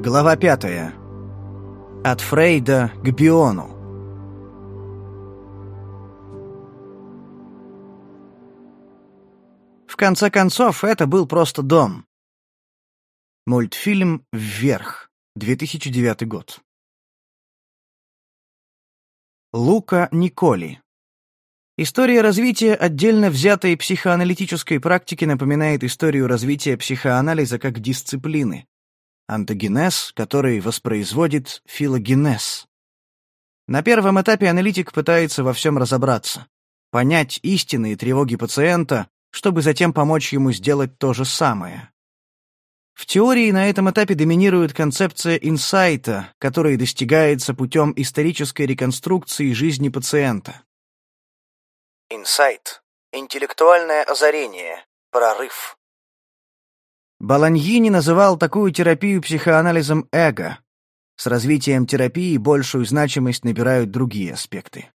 Глава пятая. От Фрейда к Биону. В конце концов, это был просто дом. Мультфильм «Вверх», 2009 год. Лука Николи. История развития отдельно взятой психоаналитической практики напоминает историю развития психоанализа как дисциплины. Антогенез, который воспроизводит филогенез. На первом этапе аналитик пытается во всем разобраться, понять истинные тревоги пациента, чтобы затем помочь ему сделать то же самое. В теории на этом этапе доминирует концепция инсайта, который достигается путем исторической реконструкции жизни пациента. Инсайт. Интеллектуальное озарение. Прорыв. Баланьини называл такую терапию психоанализом эго. С развитием терапии большую значимость набирают другие аспекты.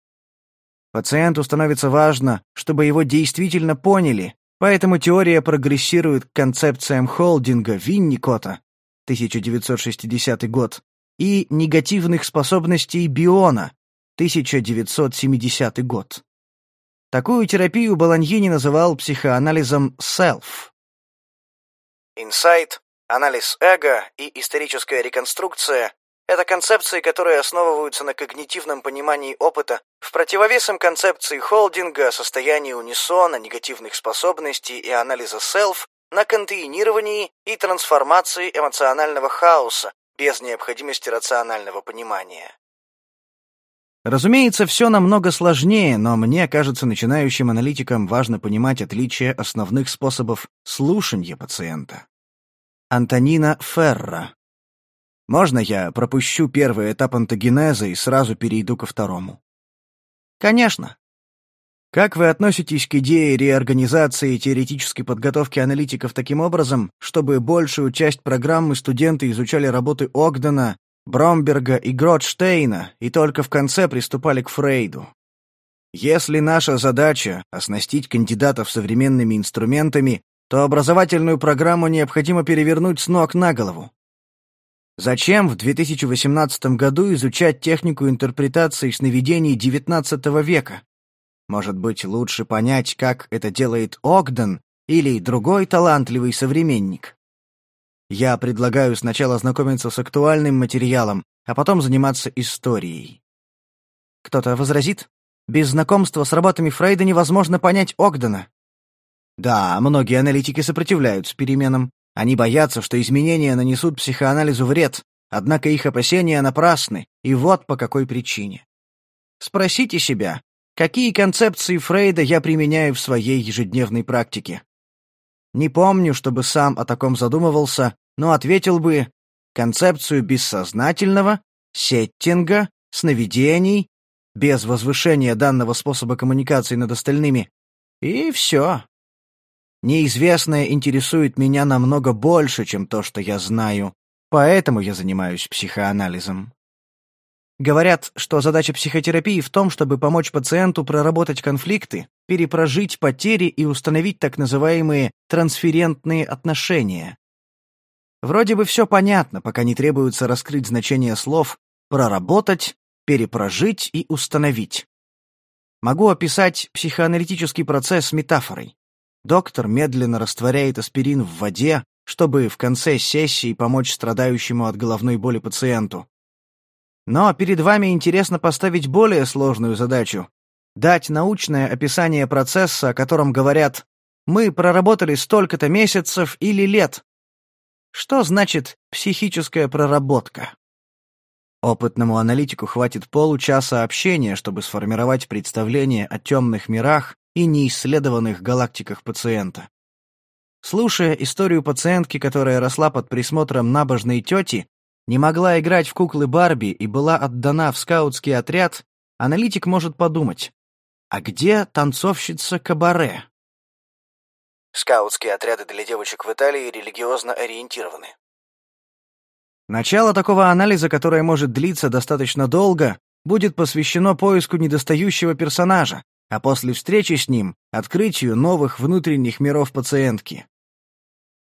Пациенту становится важно, чтобы его действительно поняли, поэтому теория прогрессирует к концепциям холдинга Винникота 1960 год и негативных способностей Биона 1970 год. Такую терапию Баланьини называл психоанализом self. Инсайт, анализ эго и историческая реконструкция — это концепции, которые основываются на когнитивном понимании опыта, в противовес им концепции холдинга, состояния унисона, негативных способностей и анализа self на контейнировании и трансформации эмоционального хаоса без необходимости рационального понимания. Разумеется, все намного сложнее, но мне кажется, начинающим аналитикам важно понимать отличия основных способов слушания пациента. Антонина Ферра. Можно я пропущу первый этап антогенеза и сразу перейду ко второму? Конечно. Как вы относитесь к идее реорганизации теоретической подготовки аналитиков таким образом, чтобы большую часть программы студенты изучали работы Огдена Бромберга и Гротштейна и только в конце приступали к Фрейду. Если наша задача — оснастить кандидатов современными инструментами, то образовательную программу необходимо перевернуть с ног на голову. Зачем в 2018 году изучать технику интерпретации сновидений XIX века? Может быть, лучше понять, как это делает Огден или другой талантливый современник? Я предлагаю сначала знакомиться с актуальным материалом, а потом заниматься историей. Кто-то возразит? Без знакомства с работами Фрейда невозможно понять Огдена. Да, многие аналитики сопротивляются переменам. Они боятся, что изменения нанесут психоанализу вред, однако их опасения напрасны, и вот по какой причине. Спросите себя, какие концепции Фрейда я применяю в своей ежедневной практике? Не помню, чтобы сам о таком задумывался, но ответил бы концепцию бессознательного, сеттинга, сновидений, без возвышения данного способа коммуникации над остальными. И все. Неизвестное интересует меня намного больше, чем то, что я знаю, поэтому я занимаюсь психоанализом. Говорят, что задача психотерапии в том, чтобы помочь пациенту проработать конфликты, перепрожить потери и установить так называемые трансферентные отношения. Вроде бы все понятно, пока не требуется раскрыть значение слов «проработать», «перепрожить» и «установить». Могу описать психоаналитический процесс метафорой. Доктор медленно растворяет аспирин в воде, чтобы в конце сессии помочь страдающему от головной боли пациенту. Но перед вами интересно поставить более сложную задачу — дать научное описание процесса, о котором говорят «мы проработали столько-то месяцев или лет». Что значит психическая проработка? Опытному аналитику хватит получаса общения, чтобы сформировать представление о темных мирах и неисследованных галактиках пациента. Слушая историю пациентки, которая росла под присмотром набожной тети, не могла играть в куклы Барби и была отдана в скаутский отряд, аналитик может подумать, а где танцовщица кабаре? Скаутские отряды для девочек в Италии религиозно ориентированы. Начало такого анализа, которое может длиться достаточно долго, будет посвящено поиску недостающего персонажа, а после встречи с ним — открытию новых внутренних миров пациентки.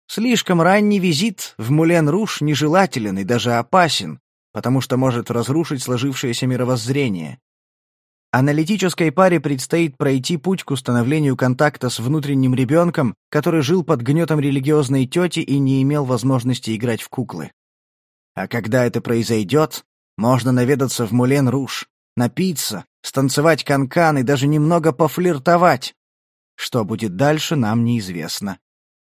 Слишком ранний визит в Мулен-Руш нежелателен и даже опасен, потому что может разрушить сложившееся мировоззрение. Аналитической паре предстоит пройти путь к установлению контакта с внутренним ребенком, который жил под гнетом религиозной тети и не имел возможности играть в куклы. А когда это произойдет, можно наведаться в Мулен-Руш, напиться, станцевать канкан и даже немного пофлиртовать. Что будет дальше, нам неизвестно.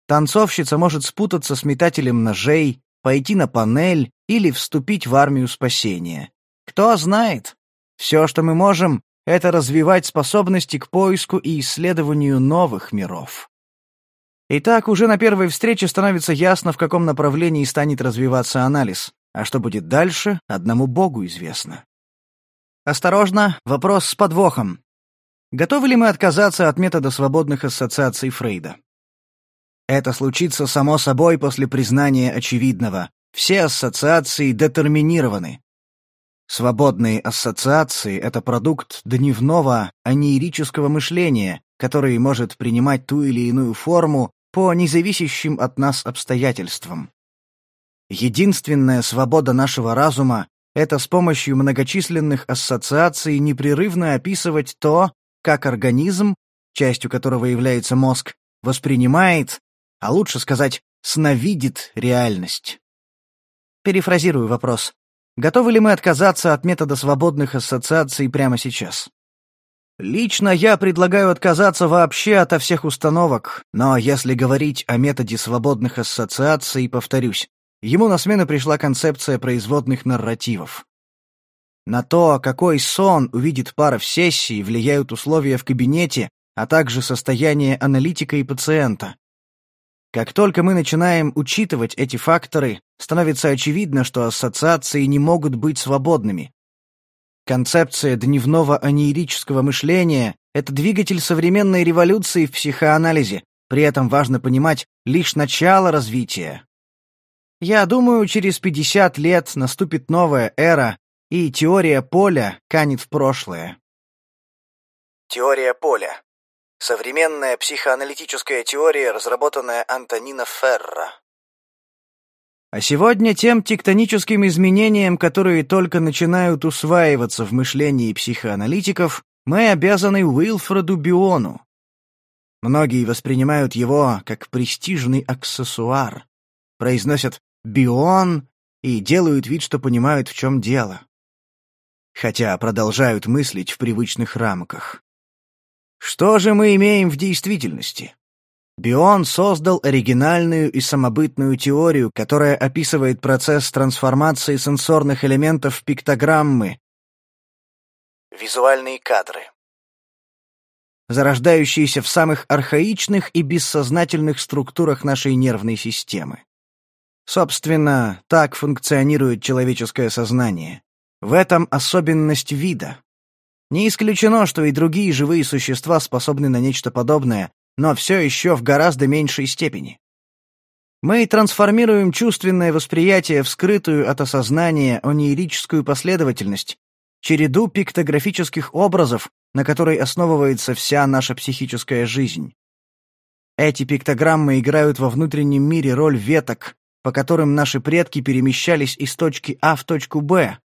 Танцовщица может спутаться с метателем ножей, пойти на панель или вступить в армию спасения. Кто знает? Все, что мы можем, это развивать способности к поиску и исследованию новых миров. Итак, уже на первой встрече становится ясно, в каком направлении станет развиваться анализ, а что будет дальше, одному Богу известно. Осторожно, вопрос с подвохом. Готовы ли мы отказаться от метода свободных ассоциаций Фрейда? Это случится само собой после признания очевидного. Все ассоциации детерминированы. Свободные ассоциации — это продукт дневного анеирического мышления, который может принимать ту или иную форму по независящим от нас обстоятельствам. Единственная свобода нашего разума — это с помощью многочисленных ассоциаций непрерывно описывать то, как организм, частью которого является мозг, воспринимает а лучше сказать, сновидит реальность. Перефразирую вопрос. Готовы ли мы отказаться от метода свободных ассоциаций прямо сейчас? Лично я предлагаю отказаться вообще ото всех установок, но если говорить о методе свободных ассоциаций, повторюсь, ему на смену пришла концепция производных нарративов. На то, какой сон увидит пара в сессии, влияют условия в кабинете, а также состояние аналитика и пациента. Как только мы начинаем учитывать эти факторы, становится очевидно, что ассоциации не могут быть свободными. Концепция дневного анеирического мышления — это двигатель современной революции в психоанализе, при этом важно понимать лишь начало развития. Я думаю, через 50 лет наступит новая эра, и теория поля канет в прошлое. Теория поля. Современная психоаналитическая теория, разработанная Антонино Ферро. А сегодня тем тектоническим изменениям, которые только начинают усваиваться в мышлении психоаналитиков, мы обязаны Уилфреду Биону. Многие воспринимают его как престижный аксессуар, произносят «бион» и делают вид, что понимают, в чем дело. Хотя продолжают мыслить в привычных рамках. Что же мы имеем в действительности? Бион создал оригинальную и самобытную теорию, которая описывает процесс трансформации сенсорных элементов в пиктограммы. Визуальные кадры. Зарождающиеся в самых архаичных и бессознательных структурах нашей нервной системы. Собственно, так функционирует человеческое сознание. В этом особенность вида. Не исключено, что и другие живые существа способны на нечто подобное, но все еще в гораздо меньшей степени. Мы трансформируем чувственное восприятие в скрытую от осознания онеирическую последовательность, череду пиктографических образов, на которой основывается вся наша психическая жизнь. Эти пиктограммы играют во внутреннем мире роль веток, по которым наши предки перемещались из точки А в точку Б,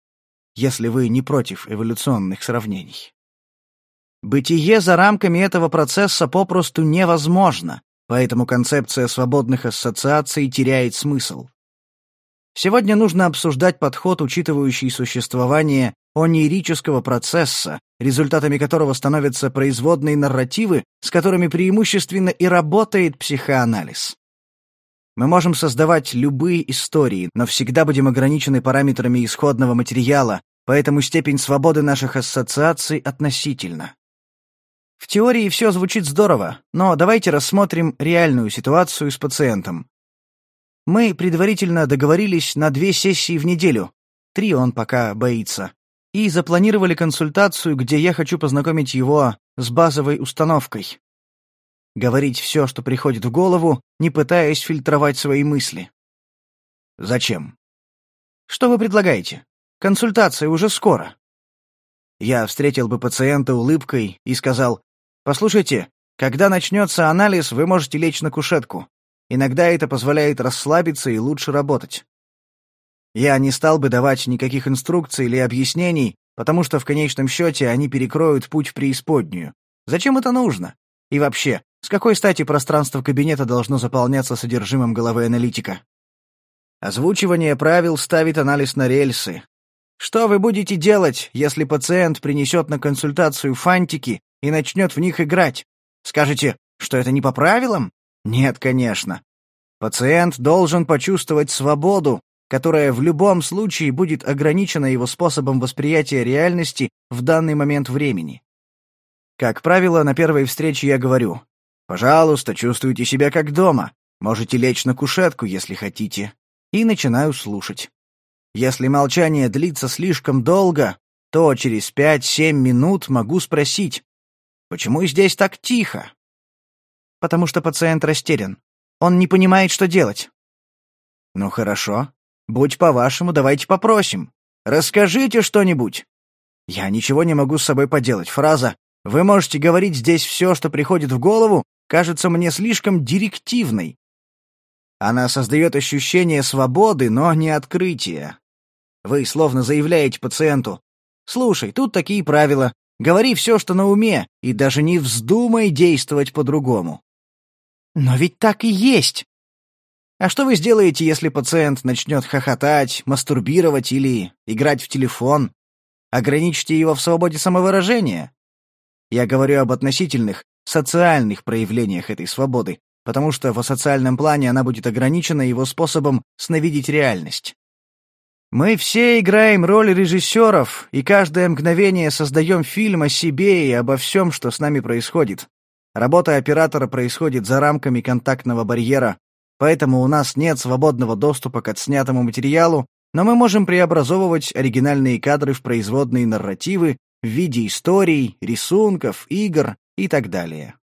если вы не против эволюционных сравнений. Бытие за рамками этого процесса попросту невозможно, поэтому концепция свободных ассоциаций теряет смысл. Сегодня нужно обсуждать подход, учитывающий существование онирического процесса, результатами которого становятся производные нарративы, с которыми преимущественно и работает психоанализ. Мы можем создавать любые истории, но всегда будем ограничены параметрами исходного материала, поэтому степень свободы наших ассоциаций относительна. В теории все звучит здорово, но давайте рассмотрим реальную ситуацию с пациентом. Мы предварительно договорились на две сессии в неделю, три он пока боится, и запланировали консультацию, где я хочу познакомить его с базовой установкой говорить все, что приходит в голову, не пытаясь фильтровать свои мысли. Зачем? Что вы предлагаете? Консультация уже скоро. Я встретил бы пациента улыбкой и сказал, «Послушайте, когда начнется анализ, вы можете лечь на кушетку. Иногда это позволяет расслабиться и лучше работать. Я не стал бы давать никаких инструкций или объяснений, потому что в конечном счете они перекроют путь в преисподнюю. Зачем это нужно? И вообще, с какой стати пространство кабинета должно заполняться содержимым головы аналитика? Озвучивание правил ставит анализ на рельсы. Что вы будете делать, если пациент принесет на консультацию фантики и начнет в них играть? Скажете, что это не по правилам? Нет, конечно. Пациент должен почувствовать свободу, которая в любом случае будет ограничена его способом восприятия реальности в данный момент времени. Как правило, на первой встрече я говорю, «Пожалуйста, чувствуйте себя как дома, можете лечь на кушетку, если хотите», и начинаю слушать. Если молчание длится слишком долго, то через пять-семь минут могу спросить, «Почему здесь так тихо?» Потому что пациент растерян. Он не понимает, что делать. Ну хорошо. Будь по-вашему, давайте попросим. Расскажите что-нибудь. Я ничего не могу с собой поделать. Фраза «Вы можете говорить здесь все, что приходит в голову» кажется мне слишком директивной. Она создает ощущение свободы, но не открытия. Вы словно заявляете пациенту «Слушай, тут такие правила. Говори все, что на уме, и даже не вздумай действовать по-другому». Но ведь так и есть. А что вы сделаете, если пациент начнет хохотать, мастурбировать или играть в телефон? Ограничите его в свободе самовыражения? Я говорю об относительных, социальных проявлениях этой свободы, потому что в социальном плане она будет ограничена его способом сновидеть реальность. Мы все играем роль режиссеров, и каждое мгновение создаем фильм о себе и обо всем, что с нами происходит. Работа оператора происходит за рамками контактного барьера, поэтому у нас нет свободного доступа к отснятому материалу, но мы можем преобразовывать оригинальные кадры в производные нарративы в виде историй, рисунков, игр и так далее.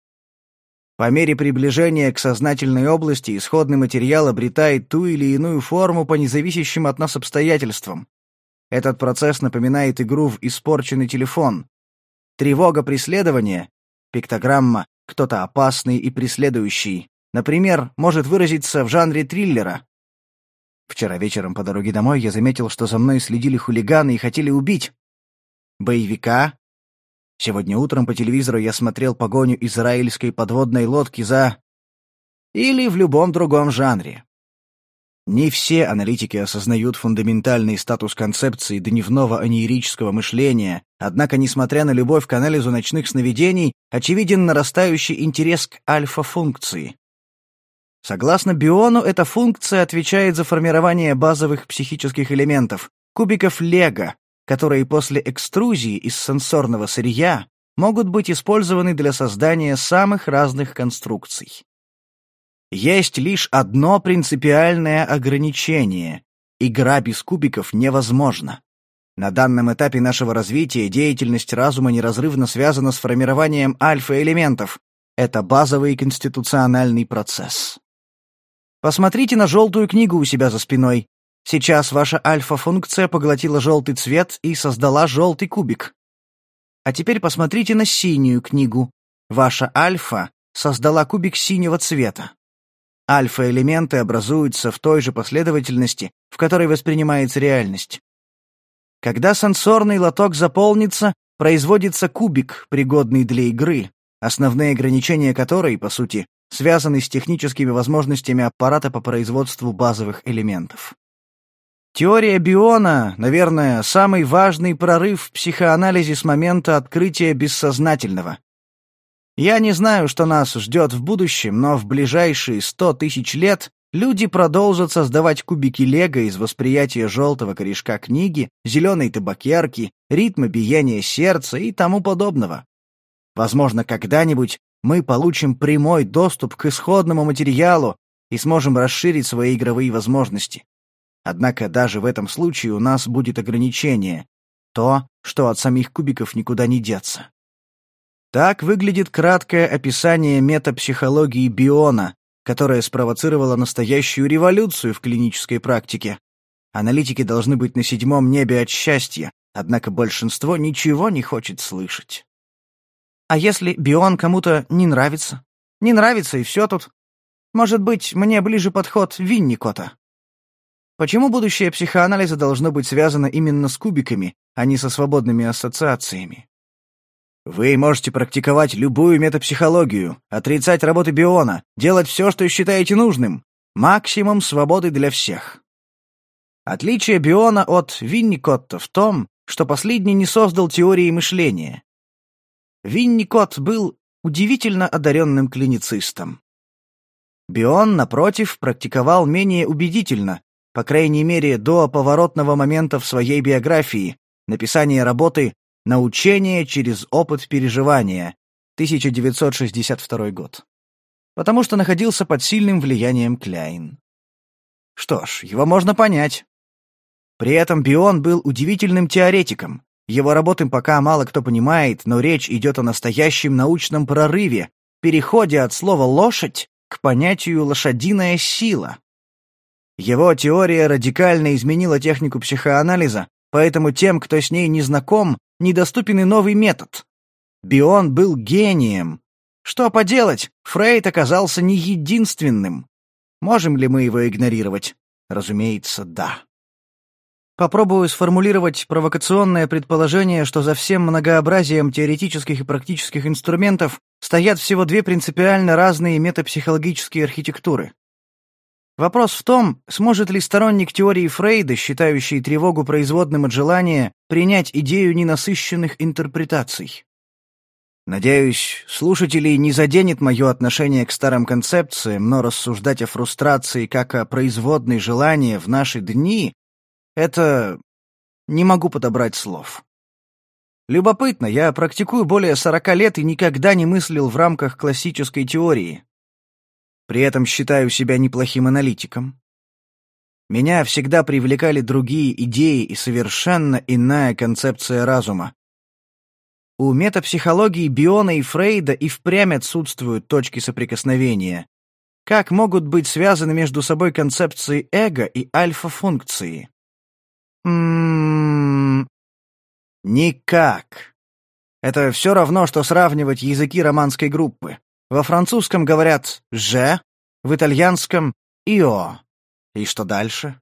По мере приближения к сознательной области исходный материал обретает ту или иную форму по независящим от нас обстоятельствам. Этот процесс напоминает игру в испорченный телефон. Тревога преследования, пиктограмма «кто-то опасный и преследующий», например, может выразиться в жанре триллера. Вчера вечером по дороге домой я заметил, что за мной следили хулиганы и хотели убить. Боевика Сегодня утром по телевизору я смотрел погоню израильской подводной лодки за... Или в любом другом жанре. Не все аналитики осознают фундаментальный статус концепции дневного анеирического мышления, однако, несмотря на любовь к анализу ночных сновидений, очевиден нарастающий интерес к альфа-функции. Согласно Биону, эта функция отвечает за формирование базовых психических элементов, кубиков лего, которые после экструзии из сенсорного сырья могут быть использованы для создания самых разных конструкций. Есть лишь одно принципиальное ограничение — игра без кубиков невозможна. На данном этапе нашего развития деятельность разума неразрывно связана с формированием альфа-элементов. Это базовый конституциональный процесс. Посмотрите на желтую книгу у себя за спиной. Сейчас ваша альфа-функция поглотила желтый цвет и создала желтый кубик. А теперь посмотрите на синюю книгу. Ваша альфа создала кубик синего цвета. Альфа-элементы образуются в той же последовательности, в которой воспринимается реальность. Когда сенсорный лоток заполнится, производится кубик, пригодный для игры, основные ограничения которой, по сути, связаны с техническими возможностями аппарата по производству базовых элементов. Теория Биона, наверное, самый важный прорыв в психоанализе с момента открытия бессознательного. Я не знаю, что нас ждет в будущем, но в ближайшие сто тысяч лет люди продолжат создавать кубики лего из восприятия желтого корешка книги, зеленой табакерки, ритма биения сердца и тому подобного. Возможно, когда-нибудь мы получим прямой доступ к исходному материалу и сможем расширить свои игровые возможности. Однако даже в этом случае у нас будет ограничение. То, что от самих кубиков никуда не деться. Так выглядит краткое описание метапсихологии биона, которая спровоцировала настоящую революцию в клинической практике. Аналитики должны быть на седьмом небе от счастья, однако большинство ничего не хочет слышать. А если бион кому-то не нравится? Не нравится, и все тут. Может быть, мне ближе подход Винникота. Почему будущее психоанализа должно быть связано именно с кубиками, а не со свободными ассоциациями? Вы можете практиковать любую метапсихологию, отрицать работы Биона, делать все, что считаете нужным. Максимум свободы для всех. Отличие Биона от Винникотта в том, что последний не создал теории мышления. Винникот был удивительно одаренным клиницистом. Бион, напротив, практиковал менее убедительно, по крайней мере, до поворотного момента в своей биографии, написания работы «Научение через опыт переживания», 1962 год. Потому что находился под сильным влиянием Кляйн. Что ж, его можно понять. При этом Бион был удивительным теоретиком. Его работы пока мало кто понимает, но речь идет о настоящем научном прорыве, переходе от слова «лошадь» к понятию «лошадиная сила». Его теория радикально изменила технику психоанализа, поэтому тем, кто с ней не знаком, недоступен и новый метод. Бион был гением. Что поделать, Фрейд оказался не единственным. Можем ли мы его игнорировать? Разумеется, да. Попробую сформулировать провокационное предположение, что за всем многообразием теоретических и практических инструментов стоят всего две принципиально разные метапсихологические архитектуры. Вопрос в том, сможет ли сторонник теории Фрейда, считающий тревогу производным от желания, принять идею ненасыщенных интерпретаций. Надеюсь, слушателей не заденет мое отношение к старым концепциям, но рассуждать о фрустрации как о производной желания в наши дни это... Не могу подобрать слов. Любопытно, я практикую более сорока лет и никогда не мыслил в рамках классической теории. При этом считаю себя неплохим аналитиком. Меня всегда привлекали другие идеи и совершенно иная концепция разума. У метапсихологии Биона и Фрейда и впрямь отсутствуют точки соприкосновения. Как могут быть связаны между собой концепции эго и альфа-функции? Ммм... Никак. Это все равно, что сравнивать языки романской группы. Во французском говорят «же», в итальянском «ио». И что дальше?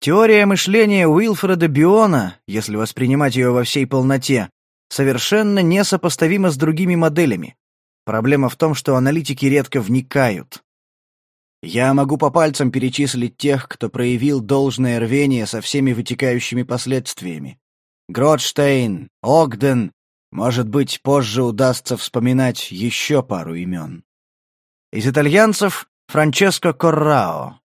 Теория мышления Уилфреда Биона, если воспринимать ее во всей полноте, совершенно несопоставима с другими моделями. Проблема в том, что аналитики редко вникают. Я могу по пальцам перечислить тех, кто проявил должное рвение со всеми вытекающими последствиями. Гротштейн, Огден, может быть, позже удастся вспоминать еще пару имен. Из итальянцев — Франческо Коррао.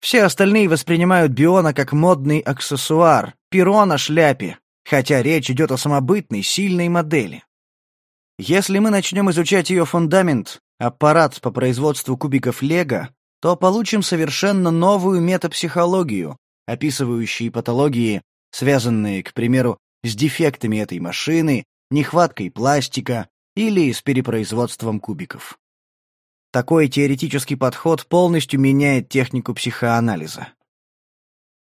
Все остальные воспринимают Биона как модный аксессуар, перо на шляпе, хотя речь идет о самобытной, сильной модели. Если мы начнем изучать ее фундамент, аппарат по производству кубиков Лего, то получим совершенно новую метапсихологию, описывающую патологии, связанные, к примеру, с дефектами этой машины, нехваткой пластика или с перепроизводством кубиков. Такой теоретический подход полностью меняет технику психоанализа.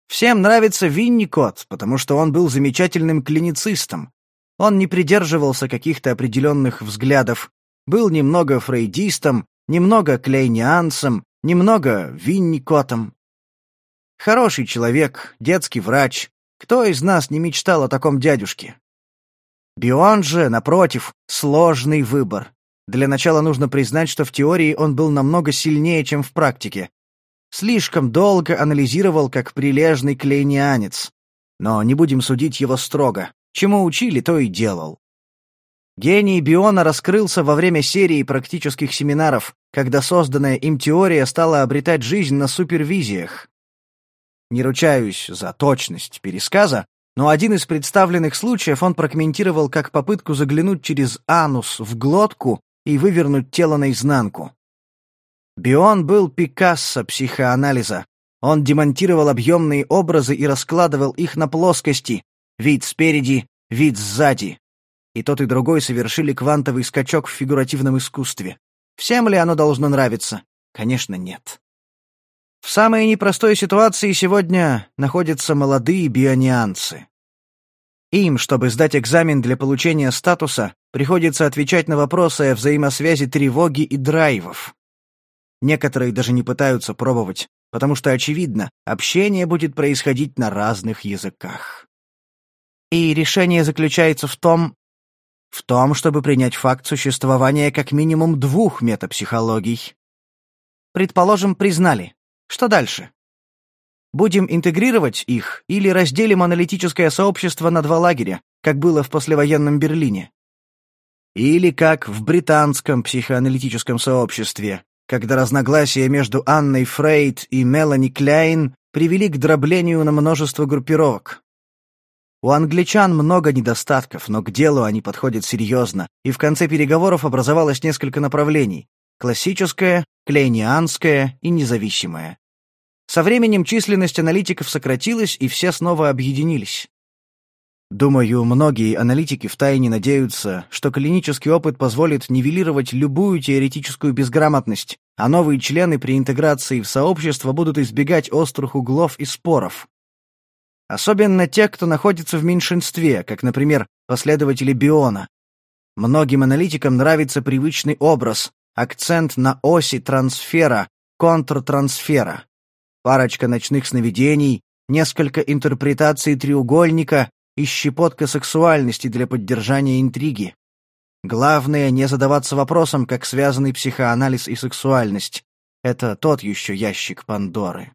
Всем нравится Винникот, потому что он был замечательным клиницистом. Он не придерживался каких-то определенных взглядов, был немного фрейдистом, немного клейнианцем, немного Винникотом. Хороший человек, детский врач. Кто из нас не мечтал о таком дядюшке? Бион же, напротив, сложный выбор. Для начала нужно признать, что в теории он был намного сильнее, чем в практике. Слишком долго анализировал как прилежный клейнианец. Но не будем судить его строго. Чему учили, то и делал. Гений Биона раскрылся во время серии практических семинаров, когда созданная им теория стала обретать жизнь на супервизиях. Не ручаюсь за точность пересказа, но один из представленных случаев он прокомментировал как попытку заглянуть через анус в глотку и вывернуть тело наизнанку. Бион был Пикассо психоанализа. Он демонтировал объемные образы и раскладывал их на плоскости, вид спереди, вид сзади. И тот, и другой совершили квантовый скачок в фигуративном искусстве. Всем ли оно должно нравиться? Конечно, нет. В самой непростой ситуации сегодня находятся молодые бионианцы. Им, чтобы сдать экзамен для получения статуса, приходится отвечать на вопросы о взаимосвязи тревоги и драйвов. Некоторые даже не пытаются пробовать, потому что, очевидно, общение будет происходить на разных языках. И решение заключается в том, в том, чтобы принять факт существования как минимум двух метапсихологий. Предположим, признали. Что дальше? Будем интегрировать их или разделим аналитическое сообщество на два лагеря, как было в послевоенном Берлине? Или как в британском психоаналитическом сообществе, когда разногласия между Анной Фрейд и Мелани Кляйн привели к дроблению на множество группировок. У англичан много недостатков, но к делу они подходят серьезно, и в конце переговоров образовалось несколько направлений — классическое, клейнианское и независимое. Со временем численность аналитиков сократилась, и все снова объединились. Думаю, многие аналитики втайне надеются, что клинический опыт позволит нивелировать любую теоретическую безграмотность, а новые члены при интеграции в сообщество будут избегать острых углов и споров. Особенно те, кто находится в меньшинстве, как, например, последователи Биона. Многим аналитикам нравится привычный образ, акцент на оси трансфера, контртрансфера парочка ночных сновидений, несколько интерпретаций треугольника и щепотка сексуальности для поддержания интриги. Главное — не задаваться вопросом, как связаны психоанализ и сексуальность. Это тот еще ящик Пандоры.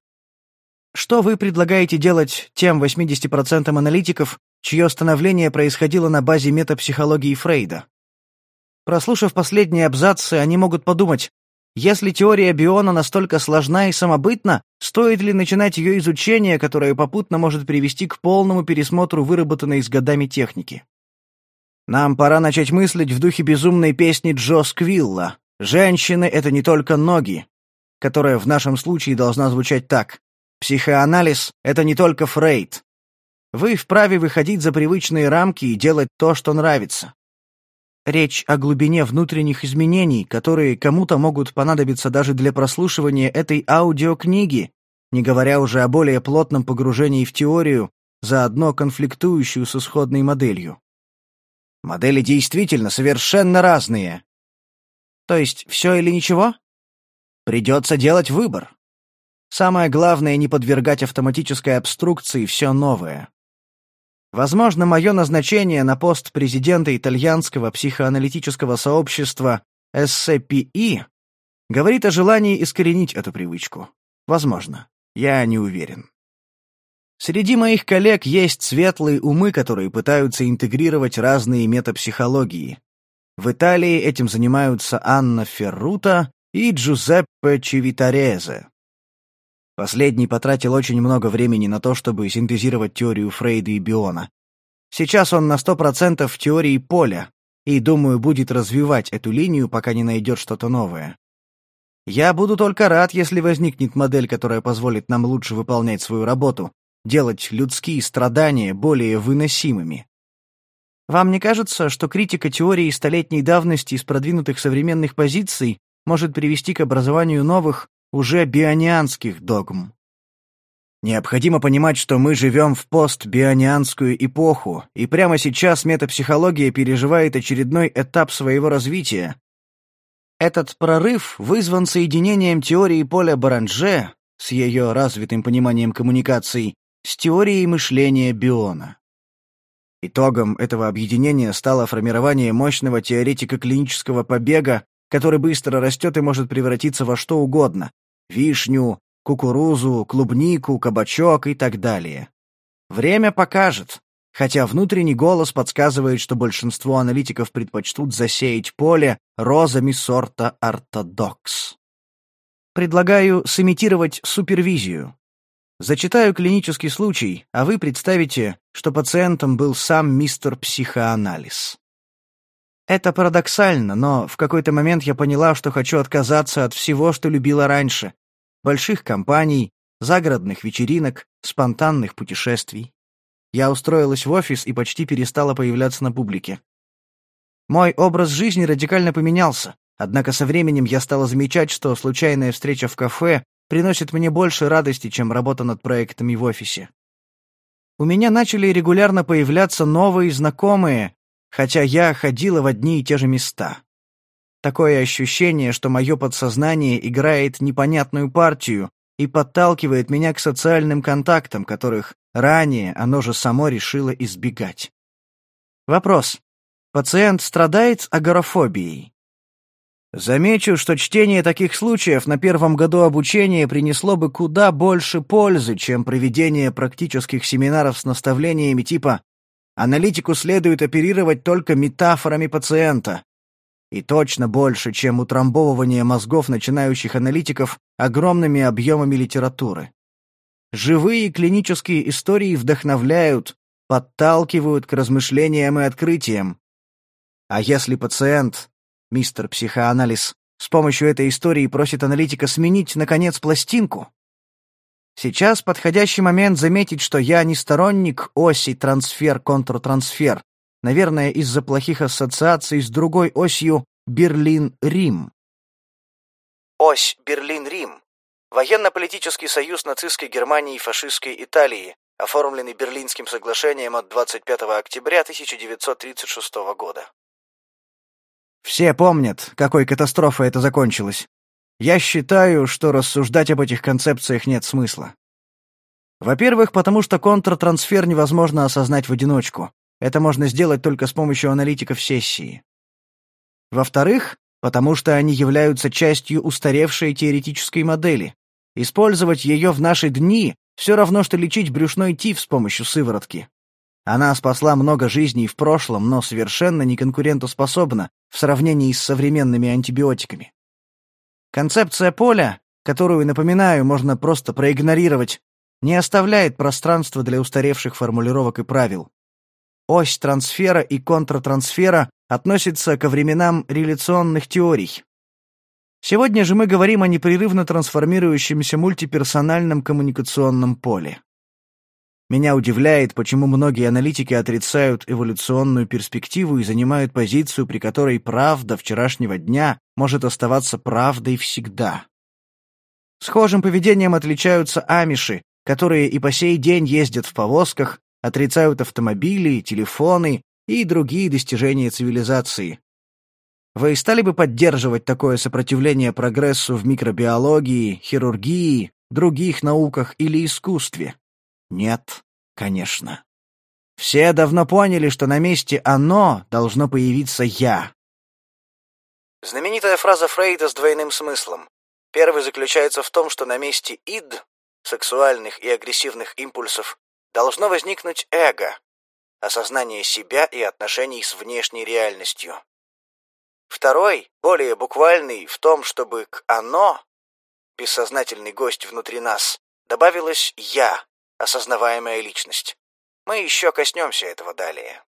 Что вы предлагаете делать тем 80% аналитиков, чье становление происходило на базе метапсихологии Фрейда? Прослушав последние абзацы, они могут подумать, если теория биона настолько сложна и самобытна, стоит ли начинать ее изучение, которое попутно может привести к полному пересмотру выработанной с годами техники? Нам пора начать мыслить в духе безумной песни Джо Сквилла «Женщины — это не только ноги», которая в нашем случае должна звучать так «Психоанализ — это не только Фрейд». Вы вправе выходить за привычные рамки и делать то, что нравится. Речь о глубине внутренних изменений, которые кому-то могут понадобиться даже для прослушивания этой аудиокниги, не говоря уже о более плотном погружении в теорию, заодно конфликтующую с исходной моделью. Модели действительно совершенно разные. То есть все или ничего? Придется делать выбор. Самое главное — не подвергать автоматической обструкции все новое. Возможно, мое назначение на пост президента итальянского психоаналитического сообщества SCPI говорит о желании искоренить эту привычку. Возможно. Я не уверен. Среди моих коллег есть светлые умы, которые пытаются интегрировать разные метапсихологии. В Италии этим занимаются Анна Феррута и Джузеппе Чивитарезе. Последний потратил очень много времени на то, чтобы синтезировать теорию Фрейда и Биона. Сейчас он на сто процентов в теории поля, и, думаю, будет развивать эту линию, пока не найдет что-то новое. Я буду только рад, если возникнет модель, которая позволит нам лучше выполнять свою работу, делать людские страдания более выносимыми. Вам не кажется, что критика теории столетней давности из продвинутых современных позиций может привести к образованию новых, уже бионианских догм. Необходимо понимать, что мы живем в постбионианскую эпоху, и прямо сейчас метапсихология переживает очередной этап своего развития. Этот прорыв вызван соединением теории поля Баранже с ее развитым пониманием коммуникаций с теорией мышления Биона. Итогом этого объединения стало формирование мощного теоретика клинического побега который быстро растет и может превратиться во что угодно — вишню, кукурузу, клубнику, кабачок и так далее. Время покажет, хотя внутренний голос подсказывает, что большинство аналитиков предпочтут засеять поле розами сорта ортодокс. Предлагаю сымитировать супервизию. Зачитаю клинический случай, а вы представите, что пациентом был сам мистер психоанализ. Это парадоксально, но в какой-то момент я поняла, что хочу отказаться от всего, что любила раньше. Больших компаний, загородных вечеринок, спонтанных путешествий. Я устроилась в офис и почти перестала появляться на публике. Мой образ жизни радикально поменялся, однако со временем я стала замечать, что случайная встреча в кафе приносит мне больше радости, чем работа над проектами в офисе. У меня начали регулярно появляться новые знакомые, хотя я ходила в одни и те же места. Такое ощущение, что мое подсознание играет непонятную партию и подталкивает меня к социальным контактам, которых ранее оно же само решило избегать. Вопрос. Пациент страдает агорафобией? Замечу, что чтение таких случаев на первом году обучения принесло бы куда больше пользы, чем проведение практических семинаров с наставлениями типа «аналитику следует оперировать только метафорами пациента», и точно больше, чем утрамбовывание мозгов начинающих аналитиков огромными объемами литературы. Живые клинические истории вдохновляют, подталкивают к размышлениям и открытиям. А если пациент мистер психоанализ, с помощью этой истории просит аналитика сменить, наконец, пластинку. Сейчас подходящий момент заметить, что я не сторонник оси трансфер-контртрансфер, наверное, из-за плохих ассоциаций с другой осью Берлин-Рим. Ось Берлин-Рим. Военно-политический союз нацистской Германии и фашистской Италии, оформленный Берлинским соглашением от 25 октября 1936 года. Все помнят, какой катастрофой это закончилось. Я считаю, что рассуждать об этих концепциях нет смысла. Во-первых, потому что контртрансфер невозможно осознать в одиночку. Это можно сделать только с помощью аналитиков сессии. Во-вторых, потому что они являются частью устаревшей теоретической модели. Использовать ее в наши дни все равно, что лечить брюшной тиф с помощью сыворотки. Она спасла много жизней в прошлом, но совершенно не конкурентоспособна в сравнении с современными антибиотиками. Концепция поля, которую, напоминаю, можно просто проигнорировать, не оставляет пространства для устаревших формулировок и правил. Ось трансфера и контртрансфера относится ко временам реляционных теорий. Сегодня же мы говорим о непрерывно трансформирующемся мультиперсональном коммуникационном поле. Меня удивляет, почему многие аналитики отрицают эволюционную перспективу и занимают позицию, при которой правда вчерашнего дня может оставаться правдой всегда. Схожим поведением отличаются амиши, которые и по сей день ездят в повозках, отрицают автомобили, телефоны и другие достижения цивилизации. Вы стали бы поддерживать такое сопротивление прогрессу в микробиологии, хирургии, других науках или искусстве? Нет, конечно. Все давно поняли, что на месте «оно» должно появиться «я». Знаменитая фраза Фрейда с двойным смыслом. Первый заключается в том, что на месте «ид» сексуальных и агрессивных импульсов должно возникнуть эго, осознание себя и отношений с внешней реальностью. Второй, более буквальный, в том, чтобы к «оно», бессознательный гость внутри нас, добавилось «я», осознаваемая личность. Мы еще коснемся этого далее.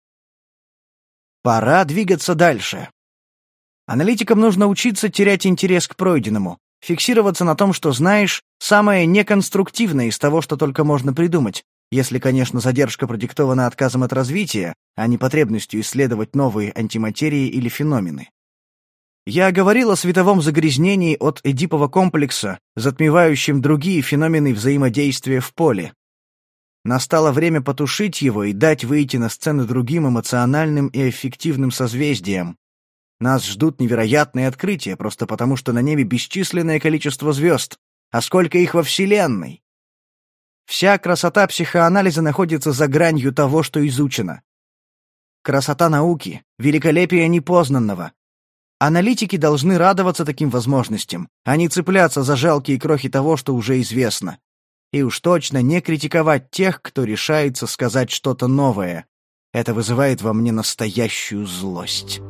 Пора двигаться дальше. Аналитикам нужно учиться терять интерес к пройденному, фиксироваться на том, что знаешь, самое неконструктивное из того, что только можно придумать, если, конечно, задержка продиктована отказом от развития, а не потребностью исследовать новые антиматерии или феномены. Я говорил о световом загрязнении от Эдипова комплекса, затмевающем другие феномены взаимодействия в поле. Настало время потушить его и дать выйти на сцену другим эмоциональным и эффективным созвездиям. Нас ждут невероятные открытия, просто потому что на небе бесчисленное количество звезд. А сколько их во Вселенной? Вся красота психоанализа находится за гранью того, что изучено. Красота науки, великолепие непознанного. Аналитики должны радоваться таким возможностям, а не цепляться за жалкие крохи того, что уже известно. И уж точно не критиковать тех, кто решается сказать что-то новое. Это вызывает во мне настоящую злость.